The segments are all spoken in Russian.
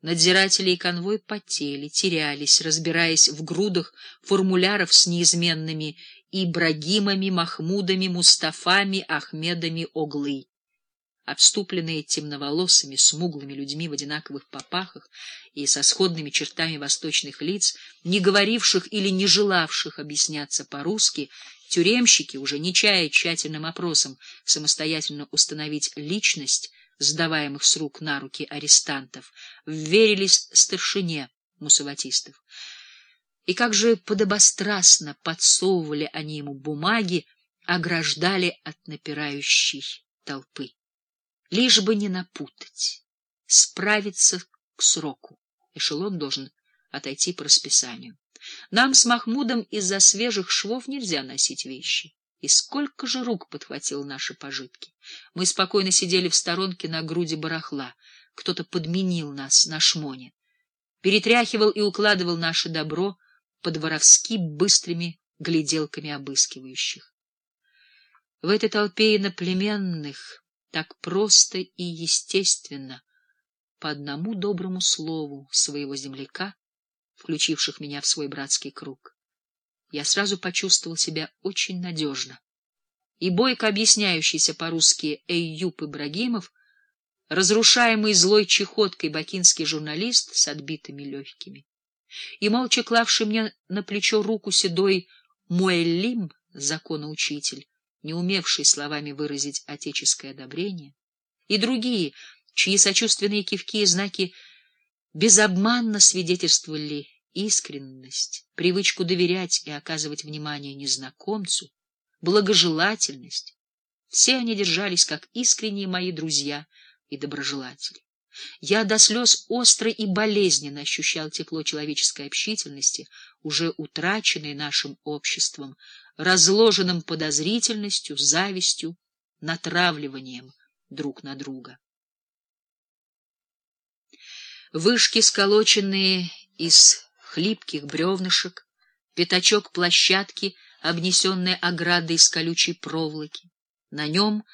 Надзиратели и конвой потели, терялись, разбираясь в грудах формуляров с неизменными Ибрагимами, Махмудами, Мустафами, Ахмедами Оглы. Обступленные темноволосыми, смуглыми людьми в одинаковых попахах и со сходными чертами восточных лиц, не говоривших или не желавших объясняться по-русски, тюремщики, уже не чая тщательным опросом самостоятельно установить личность, сдаваемых с рук на руки арестантов, вверились старшине мусаватистов. И как же подобострастно подсовывали они ему бумаги, ограждали от напирающей толпы. Лишь бы не напутать, справиться к сроку. Эшелон должен отойти по расписанию. Нам с Махмудом из-за свежих швов нельзя носить вещи. И сколько же рук подхватил наши пожитки. Мы спокойно сидели в сторонке на груди барахла. Кто-то подменил нас на шмоне. Перетряхивал и укладывал наше добро под воровски быстрыми гляделками обыскивающих. В этой толпе иноплеменных так просто и естественно, по одному доброму слову своего земляка, включивших меня в свой братский круг я сразу почувствовал себя очень надежно. И бойко объясняющийся по-русски Эйюб Ибрагимов, разрушаемый злой чехоткой бакинский журналист с отбитыми легкими, и молча клавший мне на плечо руку седой Муэллим, законоучитель, не умевший словами выразить отеческое одобрение, и другие, чьи сочувственные кивки и знаки безобманно свидетельствовали искренность, привычку доверять и оказывать внимание незнакомцу, благожелательность. Все они держались как искренние мои друзья и доброжелатели. Я до слез остро и болезненно ощущал тепло человеческой общительности, уже утраченной нашим обществом, разложенным подозрительностью, завистью, натравливанием друг на друга. Вышки, сколоченные из хлипких бревнышек, пятачок площадки, обнесенной оградой из колючей проволоки. На нем,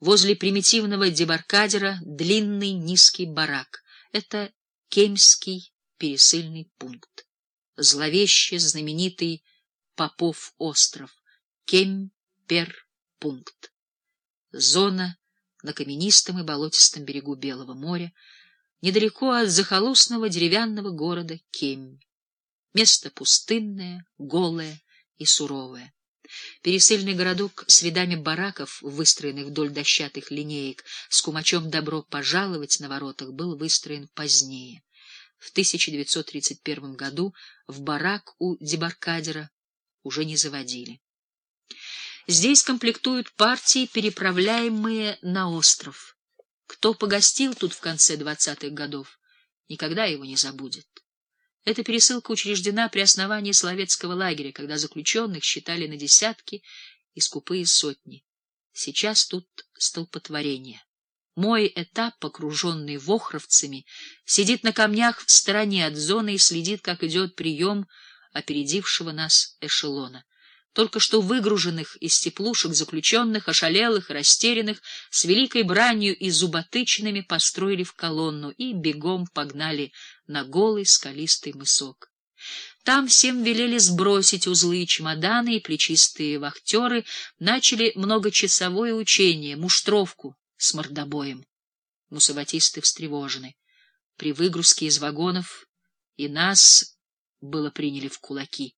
возле примитивного дебаркадера, длинный низкий барак. Это Кемский пересыльный пункт. Зловеще знаменитый Попов остров. Кемпер-пункт. Зона на каменистом и болотистом берегу Белого моря, недалеко от захолустного деревянного города Кемь. Место пустынное, голое и суровое. Пересыльный городок с рядами бараков, выстроенных вдоль дощатых линеек, с кумачом «добро пожаловать» на воротах, был выстроен позднее. В 1931 году в барак у дебаркадера уже не заводили. Здесь комплектуют партии, переправляемые на остров. Кто погостил тут в конце двадцатых годов, никогда его не забудет. Эта пересылка учреждена при основании Соловецкого лагеря, когда заключенных считали на десятки и скупые сотни. Сейчас тут столпотворение. Мой этап, окруженный вохровцами, сидит на камнях в стороне от зоны и следит, как идет прием опередившего нас эшелона только что выгруженных из теплушек заключенных, ошалелых, растерянных, с великой бранью и зуботычинами построили в колонну и бегом погнали на голый скалистый мысок. Там всем велели сбросить узлы и чемоданы, и плечистые вахтеры начали многочасовое учение, муштровку с мордобоем. Мусаватисты встревожены. При выгрузке из вагонов и нас было приняли в кулаки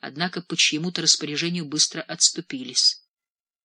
однако по чьему-то распоряжению быстро отступились.